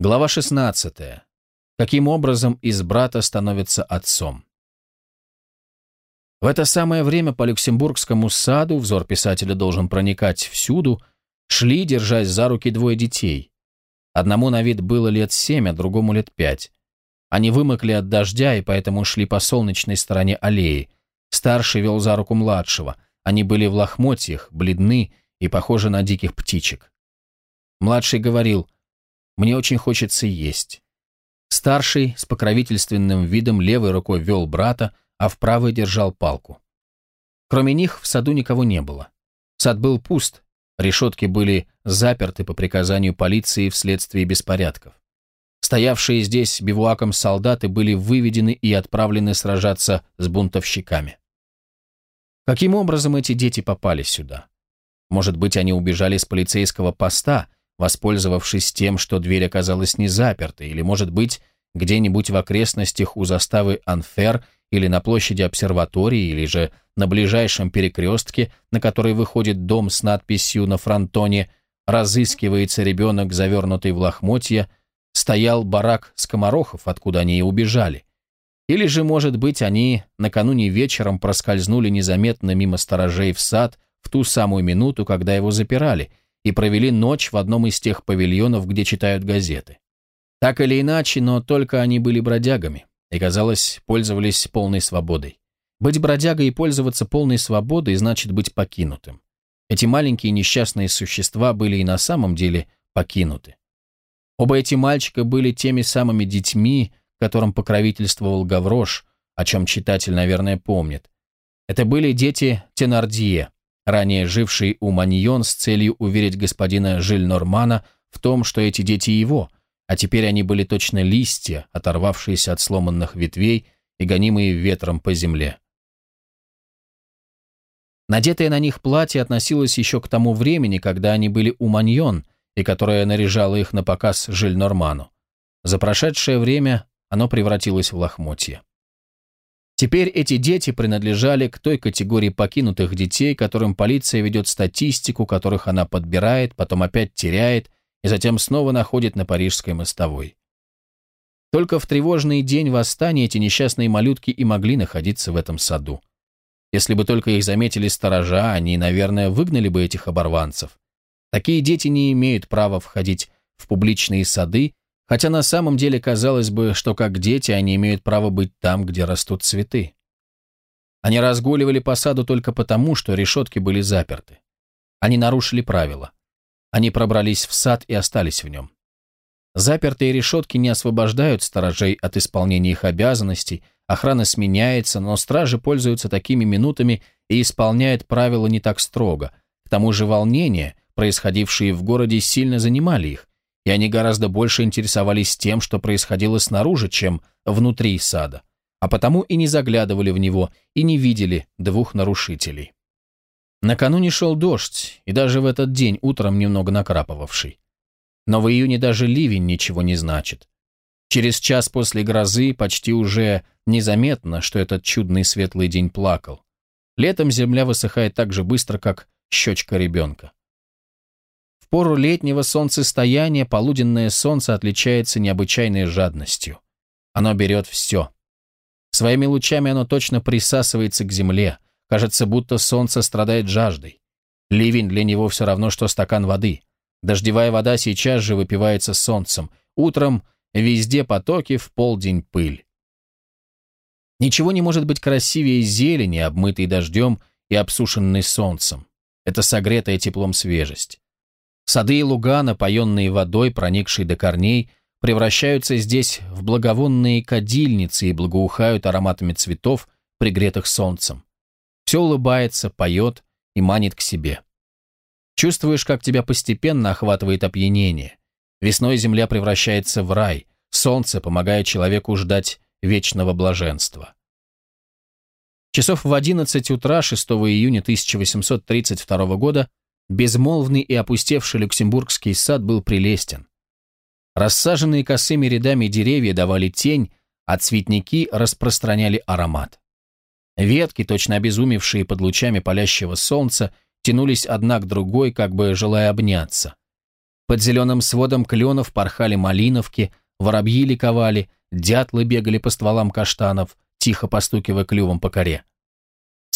Глава 16. Каким образом из брата становится отцом? В это самое время по Люксембургскому саду, взор писателя должен проникать всюду, шли, держась за руки двое детей. Одному на вид было лет семь, а другому лет пять. Они вымокли от дождя и поэтому шли по солнечной стороне аллеи. Старший вел за руку младшего. Они были в лохмотьях, бледны и похожи на диких птичек. Младший говорил – мне очень хочется есть. Старший с покровительственным видом левой рукой вел брата, а в правой держал палку. Кроме них в саду никого не было. Сад был пуст, решетки были заперты по приказанию полиции вследствие беспорядков. Стоявшие здесь бивуаком солдаты были выведены и отправлены сражаться с бунтовщиками. Каким образом эти дети попали сюда? Может быть, они убежали с полицейского поста, воспользовавшись тем, что дверь оказалась не запертой, или, может быть, где-нибудь в окрестностях у заставы Анфер или на площади обсерватории, или же на ближайшем перекрестке, на который выходит дом с надписью на фронтоне «Разыскивается ребенок, завернутый в лохмотья», стоял барак скоморохов, откуда они и убежали. Или же, может быть, они накануне вечером проскользнули незаметно мимо сторожей в сад в ту самую минуту, когда его запирали – и провели ночь в одном из тех павильонов, где читают газеты. Так или иначе, но только они были бродягами и, казалось, пользовались полной свободой. Быть бродягой и пользоваться полной свободой значит быть покинутым. Эти маленькие несчастные существа были и на самом деле покинуты. Оба эти мальчика были теми самыми детьми, которым покровительствовал Гаврош, о чем читатель, наверное, помнит. Это были дети Тенардье, ранее живший у Маньон с целью уверить господина Жиль-Нормана в том, что эти дети его, а теперь они были точно листья, оторвавшиеся от сломанных ветвей и гонимые ветром по земле. Надетое на них платье относилось еще к тому времени, когда они были у Маньон, и которое наряжало их на показ Жиль-Норману. За прошедшее время оно превратилось в лохмотье. Теперь эти дети принадлежали к той категории покинутых детей, которым полиция ведет статистику, которых она подбирает, потом опять теряет и затем снова находит на парижской мостовой. Только в тревожный день восстания эти несчастные малютки и могли находиться в этом саду. Если бы только их заметили сторожа, они, наверное, выгнали бы этих оборванцев. Такие дети не имеют права входить в публичные сады Хотя на самом деле казалось бы, что как дети они имеют право быть там, где растут цветы. Они разгуливали по саду только потому, что решетки были заперты. Они нарушили правила. Они пробрались в сад и остались в нем. Запертые решетки не освобождают сторожей от исполнения их обязанностей, охрана сменяется, но стражи пользуются такими минутами и исполняют правила не так строго. К тому же волнения, происходившие в городе, сильно занимали их, и они гораздо больше интересовались тем, что происходило снаружи, чем внутри сада, а потому и не заглядывали в него и не видели двух нарушителей. Накануне шел дождь, и даже в этот день утром немного накрапывавший. Но в июне даже ливень ничего не значит. Через час после грозы почти уже незаметно, что этот чудный светлый день плакал. Летом земля высыхает так же быстро, как щечка ребенка. Пору летнего солнцестояния полуденное солнце отличается необычайной жадностью. Оно берет все. Своими лучами оно точно присасывается к земле. Кажется, будто солнце страдает жаждой. Ливень для него все равно, что стакан воды. Дождевая вода сейчас же выпивается солнцем. Утром везде потоки, в полдень пыль. Ничего не может быть красивее зелени, обмытой дождем и обсушенной солнцем. Это согретая теплом свежесть. Сады и луга, напоенные водой, проникшей до корней, превращаются здесь в благовонные кадильницы и благоухают ароматами цветов, пригретых солнцем. Все улыбается, поет и манит к себе. Чувствуешь, как тебя постепенно охватывает опьянение. Весной земля превращается в рай, солнце помогает человеку ждать вечного блаженства. Часов в 11 утра 6 июня 1832 года Безмолвный и опустевший Люксембургский сад был прелестен. Рассаженные косыми рядами деревья давали тень, а цветники распространяли аромат. Ветки, точно обезумевшие под лучами палящего солнца, тянулись одна к другой, как бы желая обняться. Под зеленым сводом кленов порхали малиновки, воробьи ликовали, дятлы бегали по стволам каштанов, тихо постукивая клювом по коре.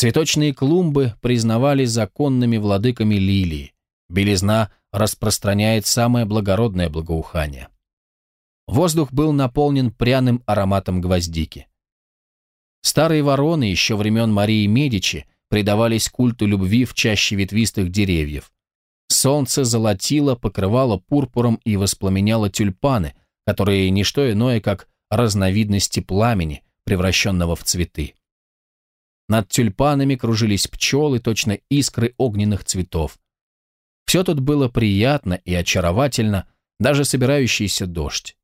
Цветочные клумбы признавали законными владыками лилии. Белизна распространяет самое благородное благоухание. Воздух был наполнен пряным ароматом гвоздики. Старые вороны еще времен Марии Медичи предавались культу любви в чаще ветвистых деревьев. Солнце золотило, покрывало пурпуром и воспламеняло тюльпаны, которые не что иное, как разновидности пламени, превращенного в цветы. Над тюльпанами кружились пчелы, точно искры огненных цветов. Все тут было приятно и очаровательно, даже собирающийся дождь.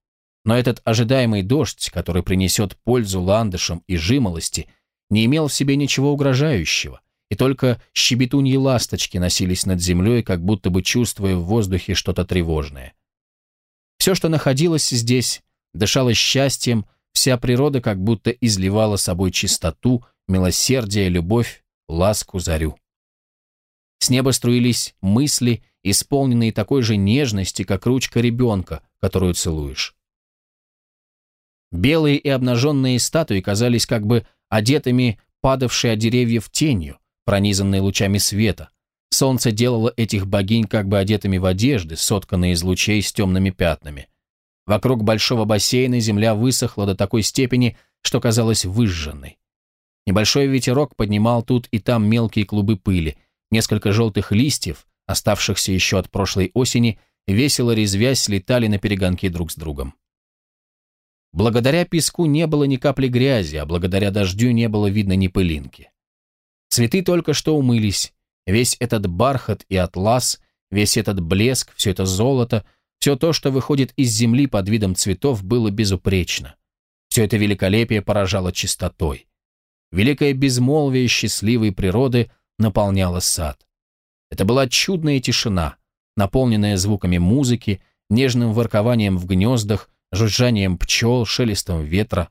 Но этот ожидаемый дождь, который принесет пользу ландышам и жимолости, не имел в себе ничего угрожающего, и только щебетуньи ласточки носились над землей, как будто бы чувствуя в воздухе что-то тревожное. Все, что находилось здесь, дышало счастьем, вся природа как будто изливала собой чистоту, милосердие, любовь, ласку, зарю. С неба струились мысли, исполненные такой же нежности, как ручка ребенка, которую целуешь. Белые и обнаженные статуи казались как бы одетыми падавшей от деревьев тенью, пронизанной лучами света. Солнце делало этих богинь как бы одетыми в одежды, сотканные из лучей с темными пятнами. Вокруг большого бассейна земля высохла до такой степени, что казалась выжженной. Небольшой ветерок поднимал тут и там мелкие клубы пыли, несколько желтых листьев, оставшихся еще от прошлой осени, весело резвясь, летали на перегонки друг с другом. Благодаря песку не было ни капли грязи, а благодаря дождю не было видно ни пылинки. Цветы только что умылись, весь этот бархат и атлас, весь этот блеск, все это золото, все то, что выходит из земли под видом цветов, было безупречно. Все это великолепие поражало чистотой. Великое безмолвие счастливой природы наполняло сад. Это была чудная тишина, наполненная звуками музыки, нежным воркованием в гнездах, жужжанием пчел, шелестом ветра.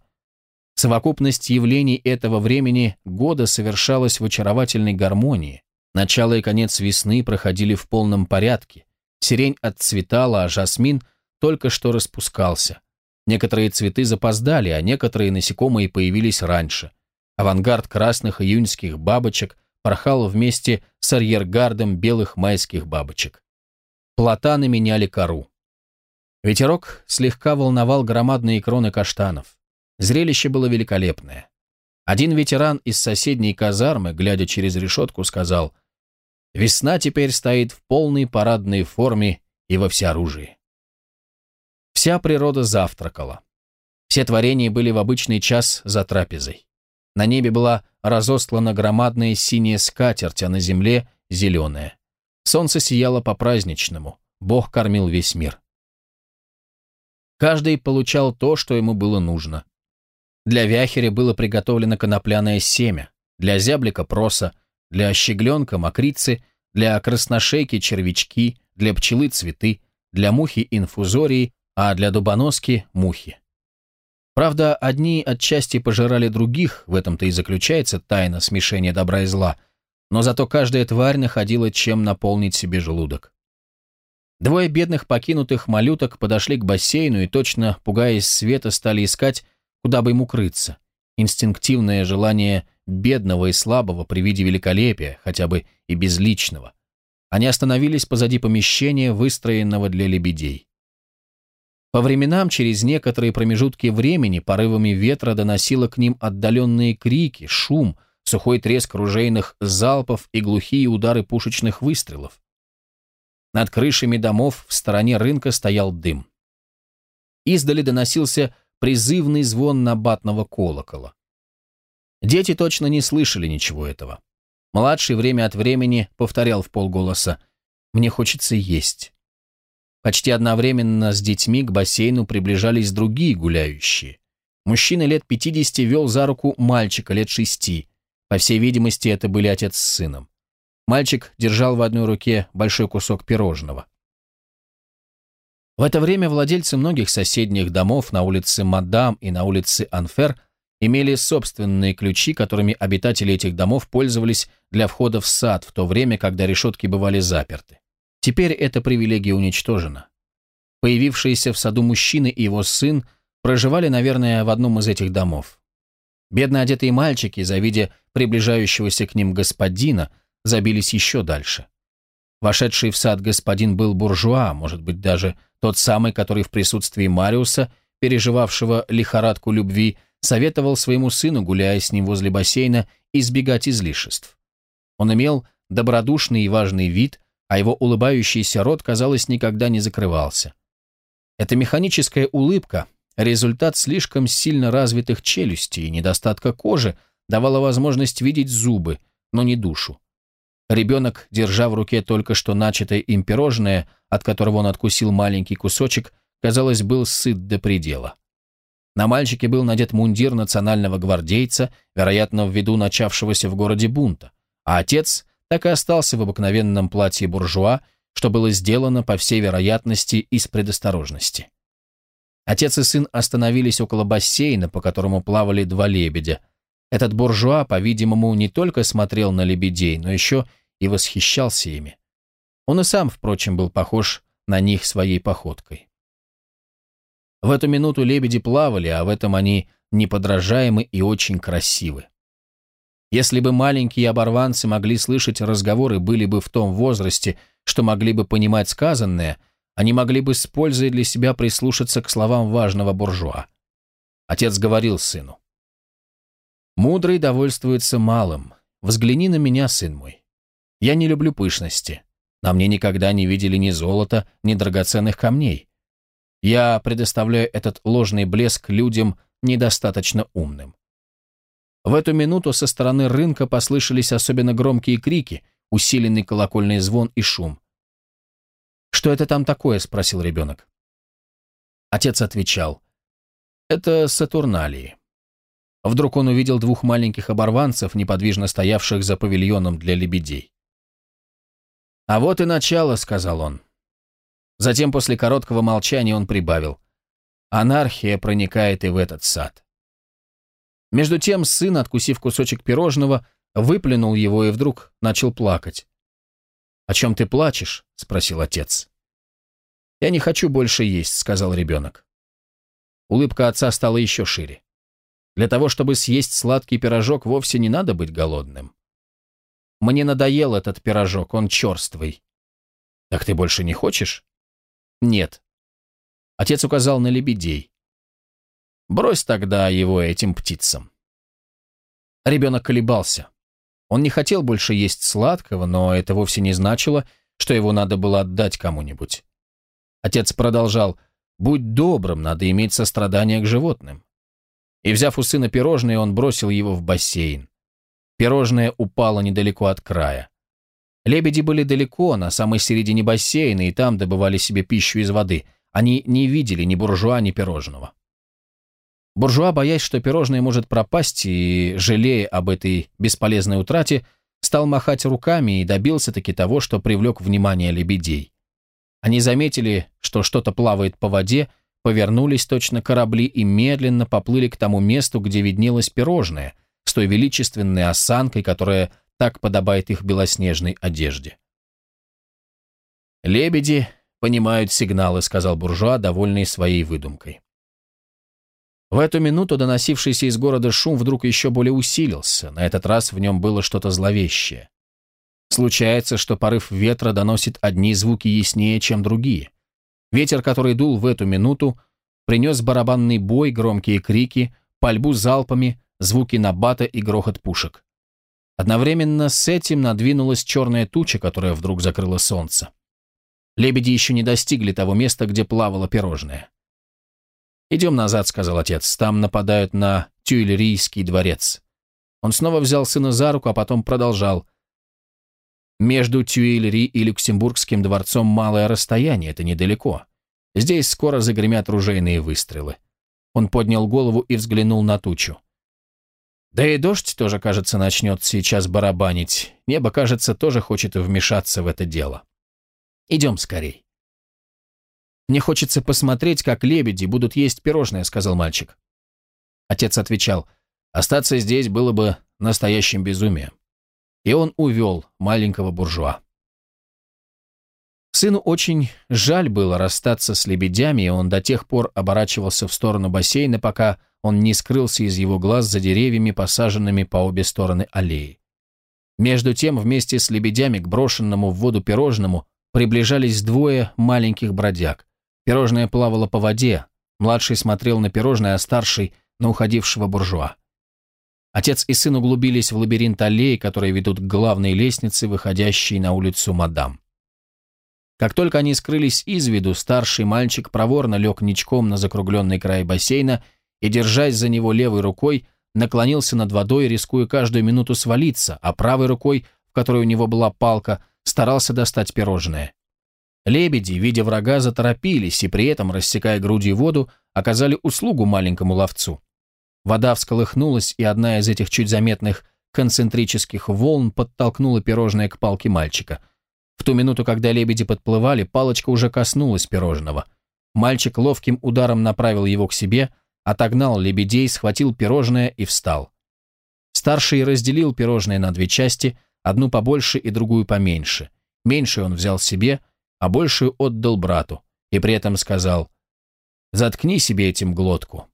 Совокупность явлений этого времени года совершалась в очаровательной гармонии. Начало и конец весны проходили в полном порядке. Сирень отцветала, а жасмин только что распускался. Некоторые цветы запоздали, а некоторые насекомые появились раньше. Авангард красных июньских бабочек порхал вместе с арьергардом белых майских бабочек. Платаны меняли кору. Ветерок слегка волновал громадные кроны каштанов. Зрелище было великолепное. Один ветеран из соседней казармы, глядя через решетку, сказал, «Весна теперь стоит в полной парадной форме и во всеоружии». Вся природа завтракала. Все творения были в обычный час за трапезой. На небе была разостлана громадная синяя скатерть, а на земле — зеленая. Солнце сияло по-праздничному. Бог кормил весь мир. Каждый получал то, что ему было нужно. Для вяхеря было приготовлено конопляное семя, для зяблика проса, для щегленка мокрицы, для красношейки червячки, для пчелы цветы, для мухи инфузории, а для дубоноски мухи. Правда, одни отчасти пожирали других, в этом-то и заключается тайна смешения добра и зла, но зато каждая тварь находила чем наполнить себе желудок. Двое бедных покинутых малюток подошли к бассейну и, точно пугаясь света, стали искать, куда бы им укрыться. Инстинктивное желание бедного и слабого при виде великолепия, хотя бы и безличного. Они остановились позади помещения, выстроенного для лебедей. По временам, через некоторые промежутки времени, порывами ветра доносило к ним отдаленные крики, шум, сухой треск ружейных залпов и глухие удары пушечных выстрелов. Над крышами домов в стороне рынка стоял дым. Издали доносился призывный звон набатного колокола. Дети точно не слышали ничего этого. Младший время от времени повторял в полголоса «Мне хочется есть». Почти одновременно с детьми к бассейну приближались другие гуляющие. Мужчина лет 50 вел за руку мальчика лет шести. По всей видимости, это были отец с сыном. Мальчик держал в одной руке большой кусок пирожного. В это время владельцы многих соседних домов на улице Мадам и на улице Анфер имели собственные ключи, которыми обитатели этих домов пользовались для входа в сад в то время, когда решетки бывали заперты. Теперь эта привилегия уничтожена. Появившиеся в саду мужчина и его сын проживали, наверное, в одном из этих домов. Бедно одетые мальчики, завидя приближающегося к ним господина, забились еще дальше. Вошедший в сад господин был буржуа, может быть, даже тот самый, который в присутствии Мариуса, переживавшего лихорадку любви, советовал своему сыну, гуляя с ним возле бассейна, избегать излишеств. Он имел добродушный и важный вид, а его улыбающийся рот, казалось, никогда не закрывался. Эта механическая улыбка, результат слишком сильно развитых челюстей и недостатка кожи, давала возможность видеть зубы, но не душу. Ребенок, держа в руке только что начатое им пирожное, от которого он откусил маленький кусочек, казалось, был сыт до предела. На мальчике был надет мундир национального гвардейца, вероятно, ввиду начавшегося в городе бунта, а отец так и остался в обыкновенном платье буржуа, что было сделано, по всей вероятности, из предосторожности. Отец и сын остановились около бассейна, по которому плавали два лебедя. Этот буржуа, по-видимому, не только смотрел на лебедей, но еще и восхищался ими. Он и сам, впрочем, был похож на них своей походкой. В эту минуту лебеди плавали, а в этом они неподражаемы и очень красивы. Если бы маленькие оборванцы могли слышать разговоры, были бы в том возрасте, что могли бы понимать сказанное, они могли бы с пользой для себя прислушаться к словам важного буржуа. Отец говорил сыну. «Мудрый довольствуется малым. Взгляни на меня, сын мой. Я не люблю пышности. На мне никогда не видели ни золота, ни драгоценных камней. Я предоставляю этот ложный блеск людям недостаточно умным. В эту минуту со стороны рынка послышались особенно громкие крики, усиленный колокольный звон и шум. «Что это там такое?» – спросил ребенок. Отец отвечал. «Это Сатурналии». Вдруг он увидел двух маленьких оборванцев, неподвижно стоявших за павильоном для лебедей. «А вот и начало», — сказал он. Затем после короткого молчания он прибавил. «Анархия проникает и в этот сад». Между тем сын, откусив кусочек пирожного, выплюнул его и вдруг начал плакать. «О чем ты плачешь?» — спросил отец. «Я не хочу больше есть», — сказал ребенок. Улыбка отца стала еще шире. Для того, чтобы съесть сладкий пирожок, вовсе не надо быть голодным. Мне надоел этот пирожок, он черствый. Так ты больше не хочешь? Нет. Отец указал на лебедей. Брось тогда его этим птицам. Ребенок колебался. Он не хотел больше есть сладкого, но это вовсе не значило, что его надо было отдать кому-нибудь. Отец продолжал, «Будь добрым, надо иметь сострадание к животным». И, взяв у сына пирожное, он бросил его в бассейн. Пирожное упало недалеко от края. Лебеди были далеко, на самой середине бассейна, и там добывали себе пищу из воды. Они не видели ни буржуа, ни пирожного. Буржуа, боясь, что пирожное может пропасть, и, жалея об этой бесполезной утрате, стал махать руками и добился-таки того, что привлек внимание лебедей. Они заметили, что что-то плавает по воде, повернулись точно корабли и медленно поплыли к тому месту, где виднелось пирожное, с той величественной осанкой, которая так подобает их белоснежной одежде. «Лебеди понимают сигналы», — сказал буржуа, довольный своей выдумкой. В эту минуту доносившийся из города шум вдруг еще более усилился, на этот раз в нем было что-то зловещее. Случается, что порыв ветра доносит одни звуки яснее, чем другие. Ветер, который дул в эту минуту, принес барабанный бой, громкие крики, пальбу залпами, звуки набата и грохот пушек. Одновременно с этим надвинулась черная туча, которая вдруг закрыла солнце. Лебеди еще не достигли того места, где плавало пирожное. «Идем назад», — сказал отец, — «там нападают на Тюильрийский дворец». Он снова взял сына за руку, а потом продолжал. «Между Тюильри и Люксембургским дворцом малое расстояние, это недалеко. Здесь скоро загремят ружейные выстрелы». Он поднял голову и взглянул на тучу. Да и дождь тоже, кажется, начнет сейчас барабанить. Небо, кажется, тоже хочет вмешаться в это дело. Идем скорей. «Мне хочется посмотреть, как лебеди будут есть пирожное», — сказал мальчик. Отец отвечал, «Остаться здесь было бы настоящим безумием». И он увел маленького буржуа. Сыну очень жаль было расстаться с лебедями, и он до тех пор оборачивался в сторону бассейна, пока он не скрылся из его глаз за деревьями, посаженными по обе стороны аллеи. Между тем, вместе с лебедями к брошенному в воду пирожному приближались двое маленьких бродяг. Пирожное плавало по воде, младший смотрел на пирожное, а старший – на уходившего буржуа. Отец и сын углубились в лабиринт аллеи, которые ведут к главной лестнице, выходящей на улицу Мадам. Как только они скрылись из виду, старший мальчик проворно лег ничком на закругленный край бассейна и, держась за него левой рукой, наклонился над водой, рискуя каждую минуту свалиться, а правой рукой, в которой у него была палка, старался достать пирожное. Лебеди, видя врага, заторопились и при этом, рассекая грудью воду, оказали услугу маленькому ловцу. Вода всколыхнулась, и одна из этих чуть заметных концентрических волн подтолкнула пирожное к палке мальчика. В ту минуту, когда лебеди подплывали, палочка уже коснулась пирожного. Мальчик ловким ударом направил его к себе, отогнал лебедей, схватил пирожное и встал. Старший разделил пирожное на две части, одну побольше и другую поменьше. Меньшую он взял себе, а большую отдал брату, и при этом сказал «Заткни себе этим глотку,